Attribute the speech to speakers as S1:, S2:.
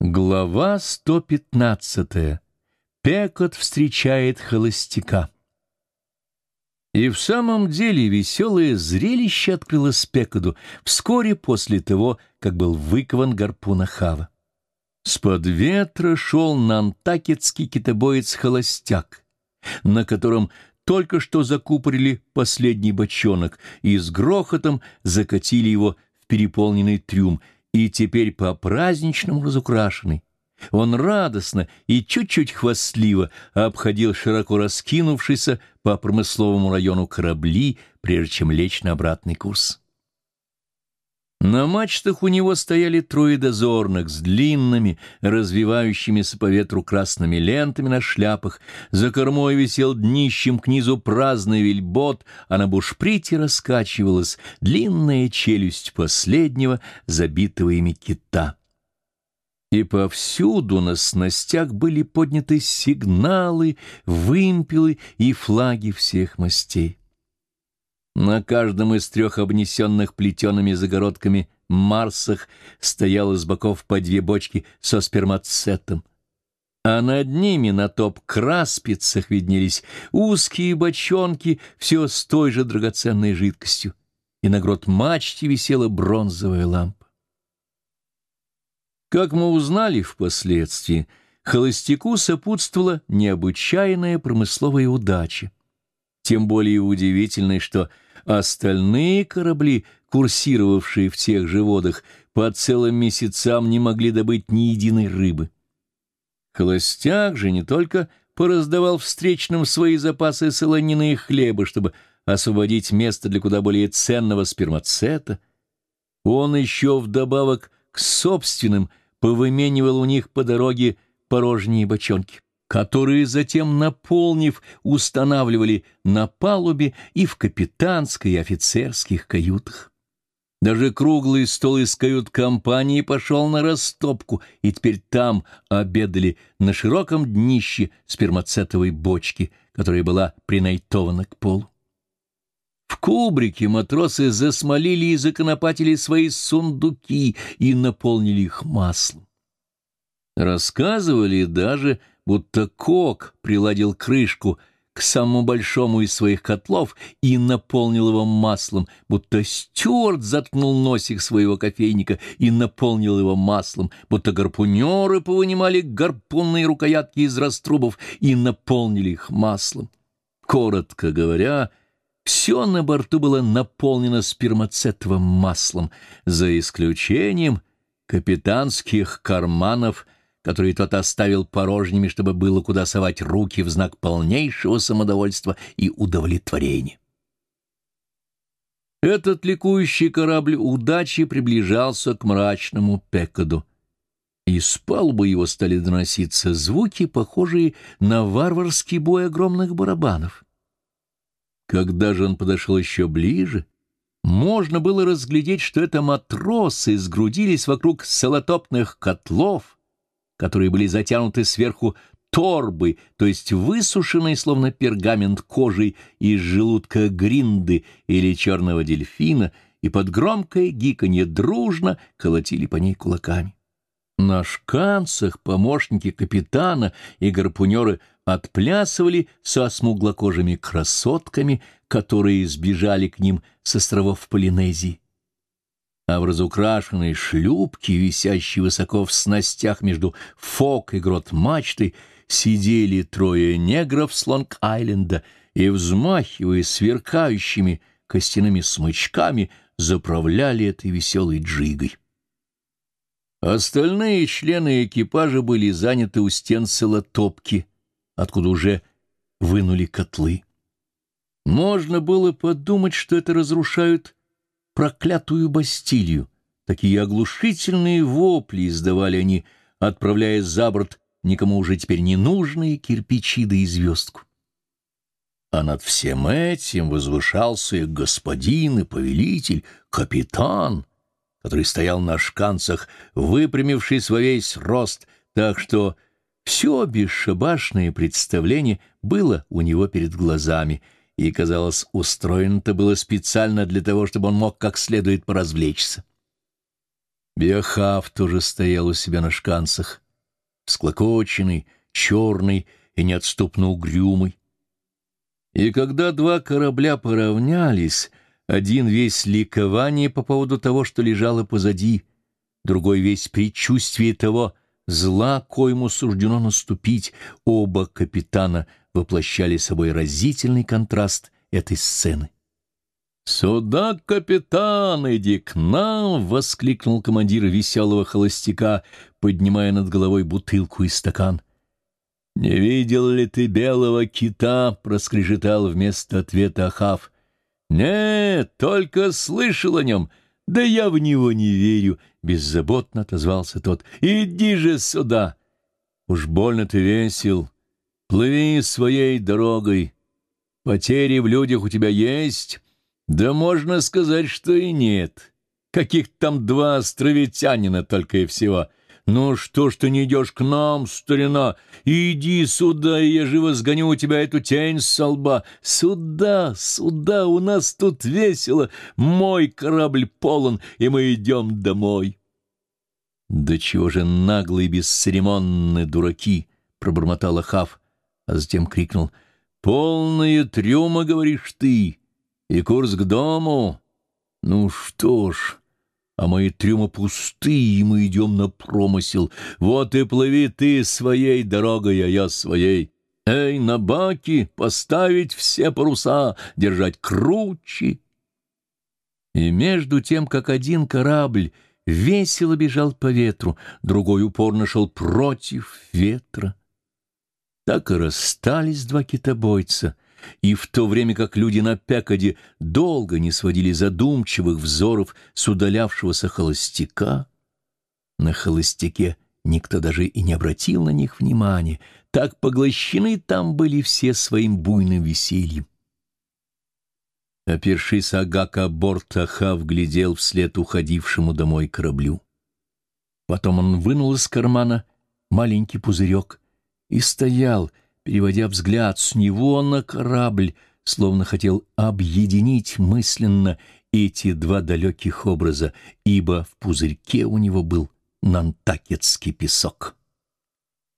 S1: Глава 115. Пекот встречает холостяка. И в самом деле веселое зрелище открылось Пекоду вскоре после того, как был выкован гарпун Ахава. С-под ветра шел нантакетский китобоец-холостяк, на котором только что закупорили последний бочонок и с грохотом закатили его в переполненный трюм — и теперь по-праздничному разукрашенный. Он радостно и чуть-чуть хвастливо обходил широко раскинувшийся по промысловому району корабли, прежде чем лечь на обратный курс. На мачтах у него стояли трое дозорных с длинными, развивающимися по ветру красными лентами на шляпах. За кормой висел днищем к низу праздный вельбот, а на бушприте раскачивалась длинная челюсть последнего, забитого ими кита. И повсюду на снастях были подняты сигналы, вымпелы и флаги всех мастей. На каждом из трех обнесенных плетеными загородками марсах стояло с боков по две бочки со спермацетом, а над ними на топ-краспицах виднелись узкие бочонки, все с той же драгоценной жидкостью, и на грот мачте висела бронзовая лампа. Как мы узнали впоследствии, холостяку сопутствовала необычайная промысловая удача. Тем более удивительной, что Остальные корабли, курсировавшие в тех же водах, по целым месяцам не могли добыть ни единой рыбы. Холостяк же не только пораздавал встречным свои запасы солонины и хлеба, чтобы освободить место для куда более ценного спермацета, он еще вдобавок к собственным повыменивал у них по дороге порожние бочонки которые затем, наполнив, устанавливали на палубе и в капитанской и офицерских каютах. Даже круглый стол из кают-компании пошел на растопку, и теперь там обедали на широком днище спермацетовой бочки, которая была принайтована к полу. В кубрике матросы засмолили и законопатили свои сундуки и наполнили их маслом. Рассказывали даже, будто Кок приладил крышку к самому большому из своих котлов и наполнил его маслом, будто Стюарт заткнул носик своего кофейника и наполнил его маслом, будто гарпунеры повынимали гарпунные рукоятки из раструбов и наполнили их маслом. Коротко говоря, все на борту было наполнено спермацетовым маслом, за исключением капитанских карманов — которые тот оставил порожними, чтобы было куда совать руки в знак полнейшего самодовольства и удовлетворения. Этот ликующий корабль удачи приближался к мрачному Пекаду. Из палубы его стали доноситься звуки, похожие на варварский бой огромных барабанов. Когда же он подошел еще ближе, можно было разглядеть, что это матросы сгрудились вокруг солотопных котлов — которые были затянуты сверху торбы, то есть высушенной, словно пергамент кожей из желудка гринды или черного дельфина, и под громкое гиканье дружно колотили по ней кулаками. На шканцах помощники капитана и гарпунеры отплясывали со смуглокожими красотками, которые сбежали к ним с островов Полинезии а в разукрашенной шлюпке, висящей высоко в снастях между фок и грот мачтой, сидели трое негров с Лонг-Айленда и, взмахивая сверкающими костяными смычками, заправляли этой веселой джигой. Остальные члены экипажа были заняты у стен целотопки, откуда уже вынули котлы. Можно было подумать, что это разрушают проклятую Бастилию. Такие оглушительные вопли издавали они, отправляя за борт никому уже теперь не нужные кирпичи да и звездку. А над всем этим возвышался господин и повелитель, капитан, который стоял на шканцах, выпрямившись во весь рост, так что все бесшабашное представление было у него перед глазами — и, казалось, устроено-то было специально для того, чтобы он мог как следует поразвлечься. Биохав тоже стоял у себя на шканцах, склокоченный, черный и неотступно угрюмый. И когда два корабля поравнялись, один весь ликование по поводу того, что лежало позади, другой весь предчувствие того зла, коему суждено наступить, оба капитана воплощали собой разительный контраст этой сцены. «Сюда, капитан, иди к нам!» — воскликнул командир веселого холостяка, поднимая над головой бутылку и стакан. «Не видел ли ты белого кита?» — проскрежетал вместо ответа Ахав. «Нет, только слышал о нем. Да я в него не верю», — беззаботно отозвался тот. «Иди же сюда! Уж больно ты весел. Плыви своей дорогой. Потери в людях у тебя есть?» Да можно сказать, что и нет. Каких там два островитянина только и всего. Ну что ж ты не идешь к нам, старина? Иди сюда, и я живо сгоню у тебя эту тень с лба. Сюда, сюда, у нас тут весело. Мой корабль полон, и мы идем домой. Да чего же наглые бесцеремонные дураки, пробормотал Ахав, а затем крикнул. Полные трюма, говоришь ты, и курс к дому. Ну что ж, а мои трюмы пустые, мы идем на промысел. Вот и плыви ты своей дорогой, а я своей. Эй, на баки поставить все паруса, держать круче. И между тем, как один корабль весело бежал по ветру, другой упорно шел против ветра. Так и расстались два китобойца — и в то время как люди на Пякоде долго не сводили задумчивых взоров с удалявшегося холостяка, на холостяке никто даже и не обратил на них внимания, так поглощены там были все своим буйным весельем. Опершись Агака борта, Хав глядел вслед уходившему домой кораблю. Потом он вынул из кармана маленький пузырек и стоял, переводя взгляд с него на корабль, словно хотел объединить мысленно эти два далеких образа, ибо в пузырьке у него был нантакетский песок.